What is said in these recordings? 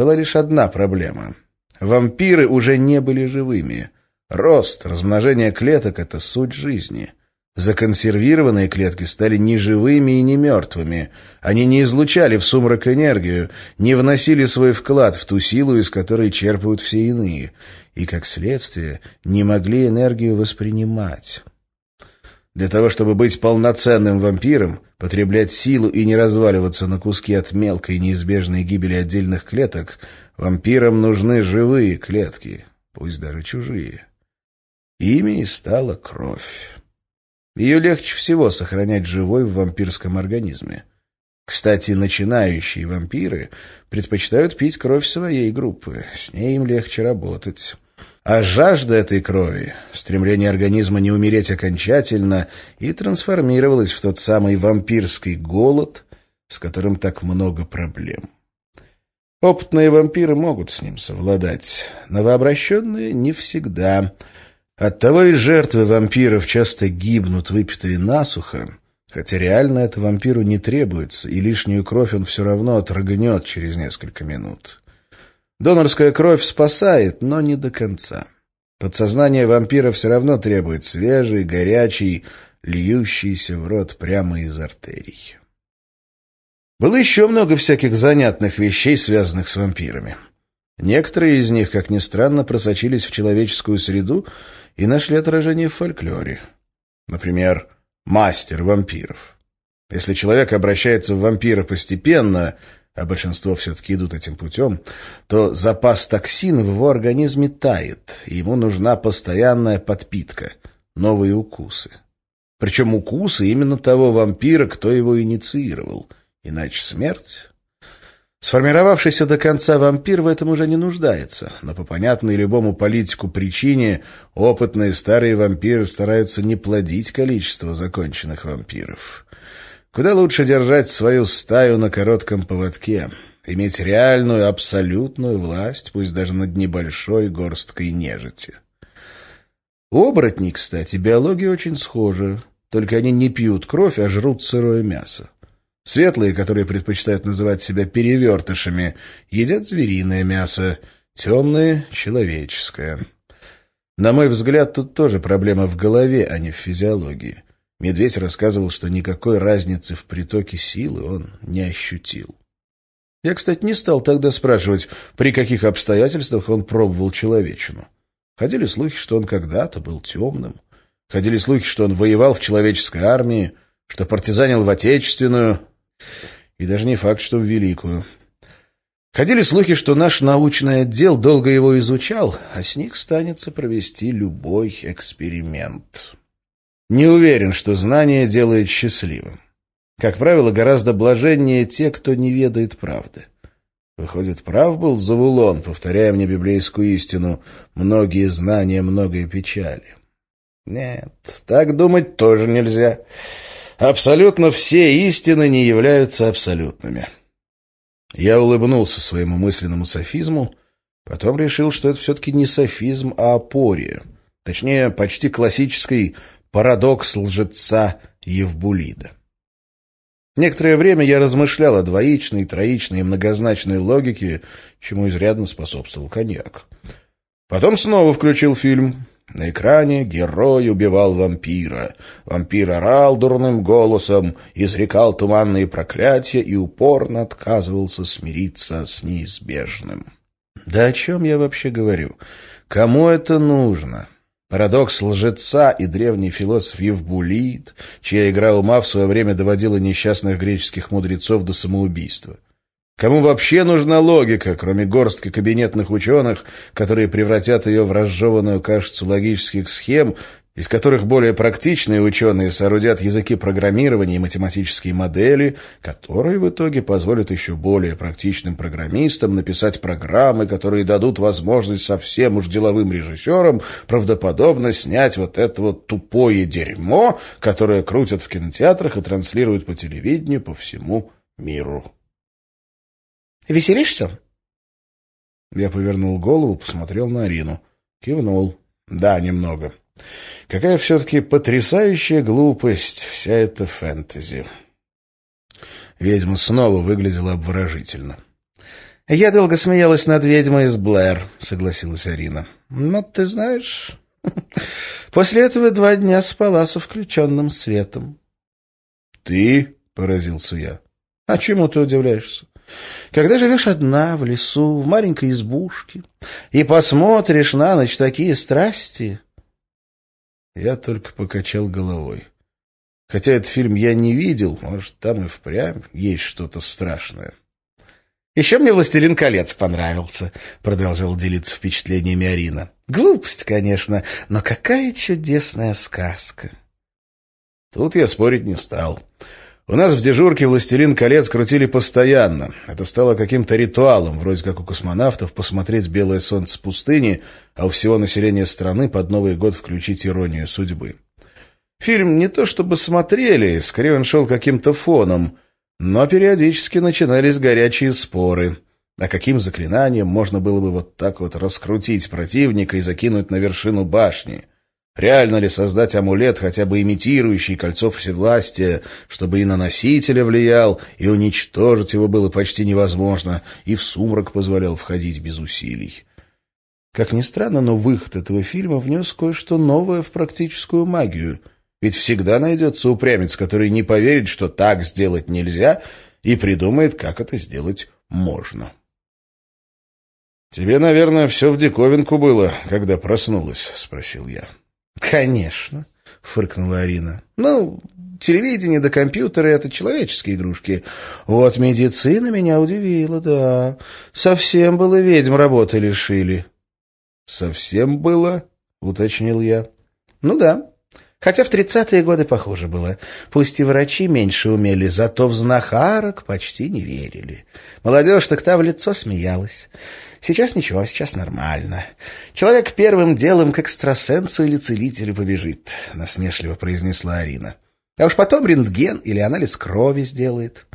Была лишь одна проблема. Вампиры уже не были живыми. Рост, размножение клеток — это суть жизни. Законсервированные клетки стали не живыми и не мертвыми. Они не излучали в сумрак энергию, не вносили свой вклад в ту силу, из которой черпают все иные, и, как следствие, не могли энергию воспринимать. Для того, чтобы быть полноценным вампиром, потреблять силу и не разваливаться на куски от мелкой неизбежной гибели отдельных клеток, вампирам нужны живые клетки, пусть даже чужие. Ими и стала кровь. Ее легче всего сохранять живой в вампирском организме. Кстати, начинающие вампиры предпочитают пить кровь своей группы, с ней им легче работать. А жажда этой крови, стремление организма не умереть окончательно, и трансформировалась в тот самый вампирский голод, с которым так много проблем. Опытные вампиры могут с ним совладать, новообращенные — не всегда — Оттого и жертвы вампиров часто гибнут, выпитые насухо, хотя реально это вампиру не требуется, и лишнюю кровь он все равно отрыгнет через несколько минут. Донорская кровь спасает, но не до конца. Подсознание вампира все равно требует свежий, горячий, льющийся в рот прямо из артерий. Было еще много всяких занятных вещей, связанных с вампирами. Некоторые из них, как ни странно, просочились в человеческую среду и нашли отражение в фольклоре. Например, мастер вампиров. Если человек обращается в вампира постепенно, а большинство все-таки идут этим путем, то запас токсин в его организме тает, и ему нужна постоянная подпитка, новые укусы. Причем укусы именно того вампира, кто его инициировал, иначе смерть Сформировавшийся до конца вампир в этом уже не нуждается, но по понятной любому политику причине опытные старые вампиры стараются не плодить количество законченных вампиров. Куда лучше держать свою стаю на коротком поводке, иметь реальную, абсолютную власть, пусть даже над небольшой горсткой нежити. У оборотней, кстати, биология очень схожа, только они не пьют кровь, а жрут сырое мясо. Светлые, которые предпочитают называть себя перевертышами, едят звериное мясо, темные — человеческое. На мой взгляд, тут тоже проблема в голове, а не в физиологии. Медведь рассказывал, что никакой разницы в притоке силы он не ощутил. Я, кстати, не стал тогда спрашивать, при каких обстоятельствах он пробовал человечину. Ходили слухи, что он когда-то был темным. Ходили слухи, что он воевал в человеческой армии, что партизанил в Отечественную, и даже не факт, что в Великую. Ходили слухи, что наш научный отдел долго его изучал, а с них станется провести любой эксперимент. Не уверен, что знание делает счастливым. Как правило, гораздо блаженнее те, кто не ведает правды. Выходит, прав был Завулон, повторяя мне библейскую истину «многие знания, многое печали». Нет, так думать тоже нельзя. Абсолютно все истины не являются абсолютными. Я улыбнулся своему мысленному софизму, потом решил, что это все-таки не софизм, а апория. Точнее, почти классический парадокс лжеца Евбулида. Некоторое время я размышлял о двоичной, троичной и многозначной логике, чему изрядно способствовал коньяк. Потом снова включил фильм. На экране герой убивал вампира. Вампир орал дурным голосом, изрекал туманные проклятия и упорно отказывался смириться с неизбежным. Да о чем я вообще говорю? Кому это нужно? Парадокс лжеца и древний философ Евбулит, чья игра ума в свое время доводила несчастных греческих мудрецов до самоубийства. Кому вообще нужна логика, кроме горстки кабинетных ученых, которые превратят ее в разжеванную кашицу логических схем, из которых более практичные ученые соорудят языки программирования и математические модели, которые в итоге позволят еще более практичным программистам написать программы, которые дадут возможность совсем уж деловым режиссерам правдоподобно снять вот это вот тупое дерьмо, которое крутят в кинотеатрах и транслируют по телевидению по всему миру. Веселишься?» Я повернул голову, посмотрел на Арину. Кивнул. «Да, немного. Какая все-таки потрясающая глупость вся эта фэнтези». Ведьма снова выглядела обворожительно. «Я долго смеялась над ведьмой из Блэр», — согласилась Арина. «Но ты знаешь, после этого два дня спала со включенным светом». «Ты?» — поразился я. «А чему ты удивляешься? Когда живешь одна в лесу, в маленькой избушке, и посмотришь на ночь такие страсти...» Я только покачал головой. Хотя этот фильм я не видел, может, там и впрямь есть что-то страшное. «Еще мне «Властелин колец» понравился», — продолжал делиться впечатлениями Арина. «Глупость, конечно, но какая чудесная сказка!» Тут я спорить не стал. У нас в дежурке «Властелин колец» крутили постоянно. Это стало каким-то ритуалом, вроде как у космонавтов, посмотреть «Белое солнце пустыни», а у всего населения страны под Новый год включить «Иронию судьбы». Фильм не то чтобы смотрели, скорее он шел каким-то фоном, но периодически начинались горячие споры. А каким заклинанием можно было бы вот так вот раскрутить противника и закинуть на вершину башни? Реально ли создать амулет, хотя бы имитирующий кольцо всевластия, чтобы и на носителя влиял, и уничтожить его было почти невозможно, и в сумрак позволял входить без усилий? Как ни странно, но выход этого фильма внес кое-что новое в практическую магию. Ведь всегда найдется упрямец, который не поверит, что так сделать нельзя, и придумает, как это сделать можно. «Тебе, наверное, все в диковинку было, когда проснулась?» — спросил я. «Конечно», — фыркнула Арина. «Ну, телевидение да компьютеры — это человеческие игрушки. Вот медицина меня удивила, да. Совсем было ведьм работы лишили». «Совсем было?» — уточнил я. «Ну да. Хотя в тридцатые годы похоже было. Пусть и врачи меньше умели, зато в знахарок почти не верили. Молодежь так та в лицо смеялась. Сейчас ничего, сейчас нормально. Человек первым делом к экстрасенсу или целителю побежит, — насмешливо произнесла Арина. А уж потом рентген или анализ крови сделает.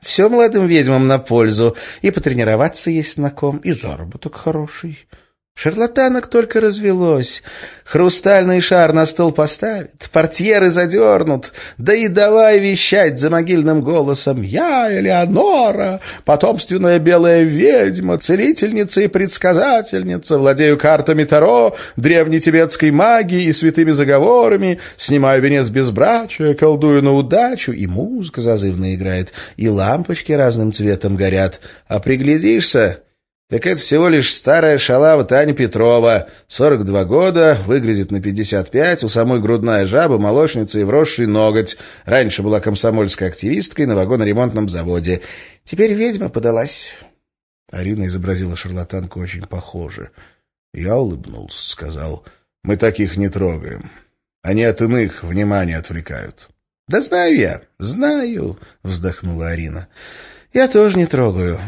Все молодым ведьмам на пользу. И потренироваться есть на ком, и заработок хороший. Шарлатанок только развелось. Хрустальный шар на стол поставит, портьеры задернут, да и давай вещать за могильным голосом. «Я, Элеонора, потомственная белая ведьма, целительница и предсказательница, владею картами Таро, древней тибетской магией и святыми заговорами, снимаю венец безбрачия, колдую на удачу, и музыка зазывно играет, и лампочки разным цветом горят, а приглядишься...» Так это всего лишь старая шалава Таня Петрова, 42 года, выглядит на 55, у самой грудная жаба, молочница и вросший ноготь. Раньше была комсомольской активисткой на вагоноремонтном заводе. Теперь ведьма подалась. Арина изобразила шарлатанку очень похоже. Я улыбнулся, сказал, мы таких не трогаем. Они от иных внимание отвлекают. — Да знаю я, знаю, — вздохнула Арина. — Я тоже не трогаю.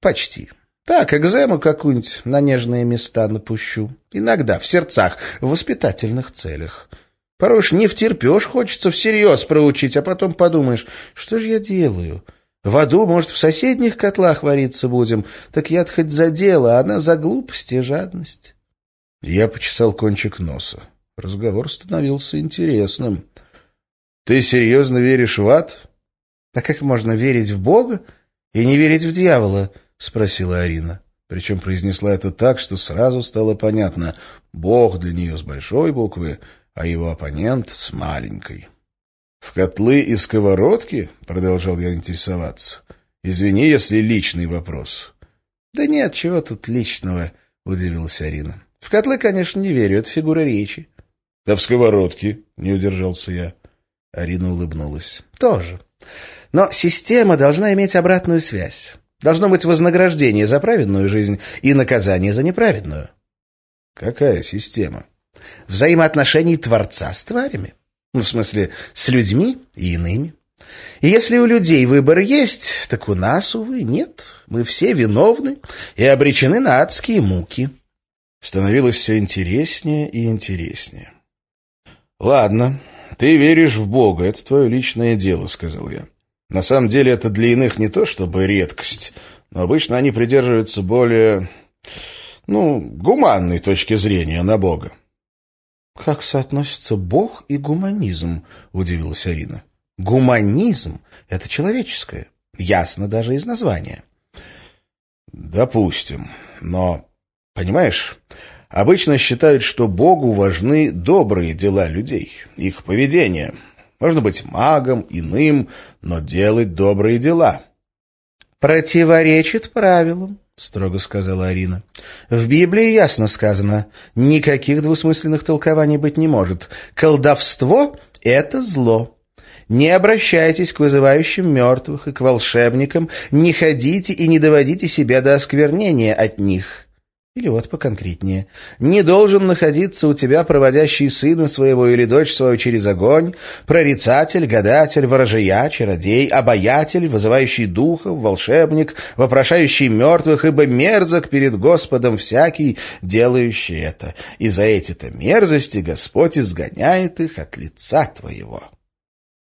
Почти. — так, экзему какую-нибудь на нежные места напущу. Иногда, в сердцах, в воспитательных целях. Порой уж не втерпешь, хочется всерьез проучить, а потом подумаешь, что же я делаю? В аду, может, в соседних котлах вариться будем, так я хоть за дело, а она за глупость и жадность. Я почесал кончик носа. Разговор становился интересным. — Ты серьезно веришь в ад? — А как можно верить в Бога и не верить в дьявола? —— спросила Арина. Причем произнесла это так, что сразу стало понятно. Бог для нее с большой буквы, а его оппонент с маленькой. — В котлы и сковородки? — продолжал я интересоваться. — Извини, если личный вопрос. — Да нет, чего тут личного, — удивилась Арина. — В котлы, конечно, не верю, это фигура речи. — Да в сковородки, — не удержался я. Арина улыбнулась. — Тоже. Но система должна иметь обратную связь. Должно быть вознаграждение за праведную жизнь и наказание за неправедную. Какая система? Взаимоотношений Творца с тварями. Ну, в смысле, с людьми и иными. И если у людей выбор есть, так у нас, увы, нет. Мы все виновны и обречены на адские муки. Становилось все интереснее и интереснее. — Ладно, ты веришь в Бога, это твое личное дело, — сказал я. На самом деле это для иных не то чтобы редкость, но обычно они придерживаются более, ну, гуманной точки зрения на Бога. — Как соотносится Бог и гуманизм? — удивилась Арина. — Гуманизм — это человеческое, ясно даже из названия. Допустим. Но, понимаешь, обычно считают, что Богу важны добрые дела людей, их поведение. Можно быть магом, иным, но делать добрые дела. Противоречит правилам. — строго сказала Арина. — В Библии ясно сказано, никаких двусмысленных толкований быть не может. Колдовство — это зло. Не обращайтесь к вызывающим мертвых и к волшебникам, не ходите и не доводите себя до осквернения от них. Или вот поконкретнее. Не должен находиться у тебя проводящий сына своего или дочь свою через огонь, прорицатель, гадатель, ворожия, чародей, обаятель, вызывающий духов, волшебник, вопрошающий мертвых, ибо мерзок перед Господом всякий, делающий это. И за эти-то мерзости Господь изгоняет их от лица твоего.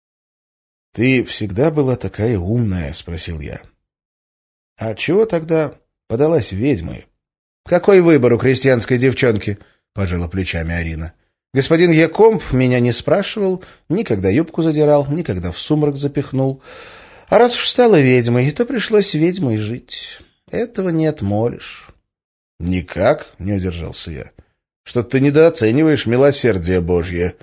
— Ты всегда была такая умная? — спросил я. — А чего тогда подалась ведьмой? Какой выбор у крестьянской девчонки? — пожала плечами Арина. Господин Якомб меня не спрашивал, никогда юбку задирал, никогда в сумрак запихнул. А раз уж стала ведьмой, то пришлось ведьмой жить. Этого не отмолишь. — Никак, — не удержался я. — Что ты недооцениваешь милосердие Божье.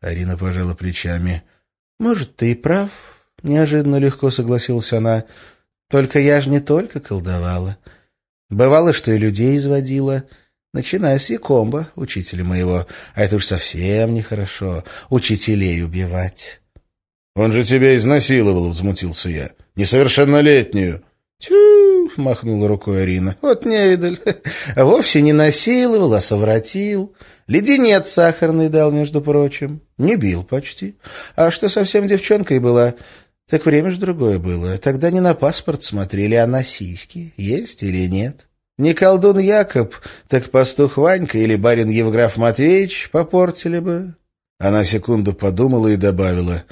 Арина пожала плечами. — Может, ты и прав, — неожиданно легко согласилась она. — Только я же не только колдовала. — Бывало, что и людей изводила, начиная с Якомба, учителя моего, а это уж совсем нехорошо, учителей убивать. — Он же тебя изнасиловал, — взмутился я. — Несовершеннолетнюю. — Тю, — махнула рукой Арина, — вот невидаль. Вовсе не насиловал, а совратил. Леденец сахарный дал, между прочим. Не бил почти. А что совсем девчонкой была, так время ж другое было. Тогда не на паспорт смотрели, а на сиськи. Есть или нет. Не колдун Якоб, так пастух Ванька или барин Евграф Матвеевич попортили бы. Она секунду подумала и добавила.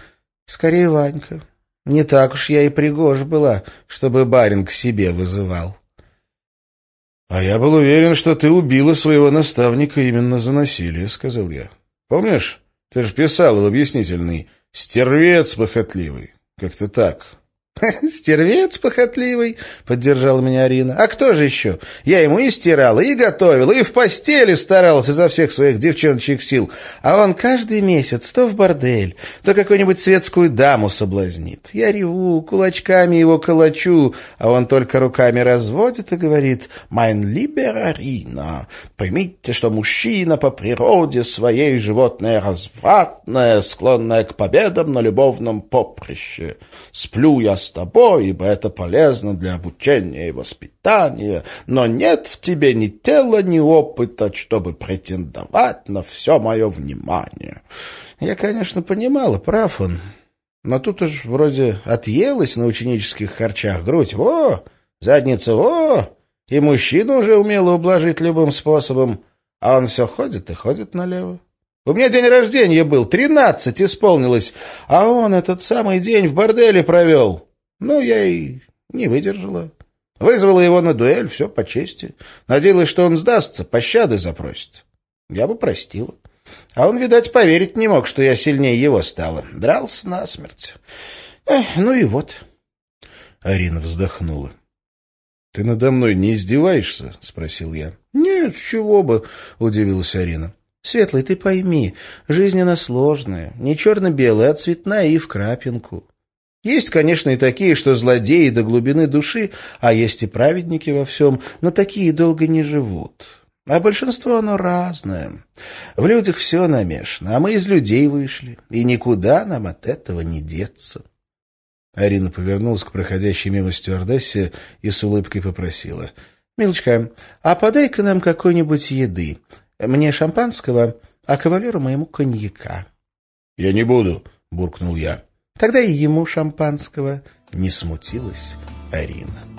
Скорее Ванька. Не так уж я и пригожа была, чтобы барин к себе вызывал. — А я был уверен, что ты убила своего наставника именно за насилие, — сказал я. — Помнишь, ты же писала в объяснительный «Стервец похотливый». Как-то так. «Стервец похотливый», — поддержала меня Арина. «А кто же еще? Я ему и стирала, и готовила, и в постели старалась изо всех своих девчоночьих сил. А он каждый месяц то в бордель, то какую-нибудь светскую даму соблазнит. Я реву, кулачками его колочу, а он только руками разводит и говорит «Майн либер Арина, поймите, что мужчина по природе своей животное развратное, склонное к победам на любовном поприще. Сплю я с тобой, ибо это полезно для обучения и воспитания, но нет в тебе ни тела, ни опыта, чтобы претендовать на все мое внимание. Я, конечно, понимала, прав он, но тут уж вроде отъелась на ученических харчах грудь. Во! Задница, во! И мужчину уже умела ублажить любым способом, а он все ходит и ходит налево. У меня день рождения был, тринадцать исполнилось, а он этот самый день в борделе провел. Ну, я и не выдержала. Вызвала его на дуэль, все по чести. Надеялась, что он сдастся, пощады запросит. Я бы простила. А он, видать, поверить не мог, что я сильнее его стала. Дрался насмерть. Эх, ну и вот. Арина вздохнула. — Ты надо мной не издеваешься? — спросил я. — Нет, с чего бы, — удивилась Арина. — Светлый, ты пойми, жизнь она сложная, не черно-белая, а цветная и в крапинку. Есть, конечно, и такие, что злодеи до глубины души, а есть и праведники во всем, но такие долго не живут. А большинство оно разное. В людях все намешано, а мы из людей вышли, и никуда нам от этого не деться. Арина повернулась к проходящей мимо стюардессе и с улыбкой попросила. — Милочка, а подай-ка нам какой-нибудь еды. Мне шампанского, а кавалеру моему коньяка. — Я не буду, — буркнул я. Тогда и ему шампанского не смутилась Арина.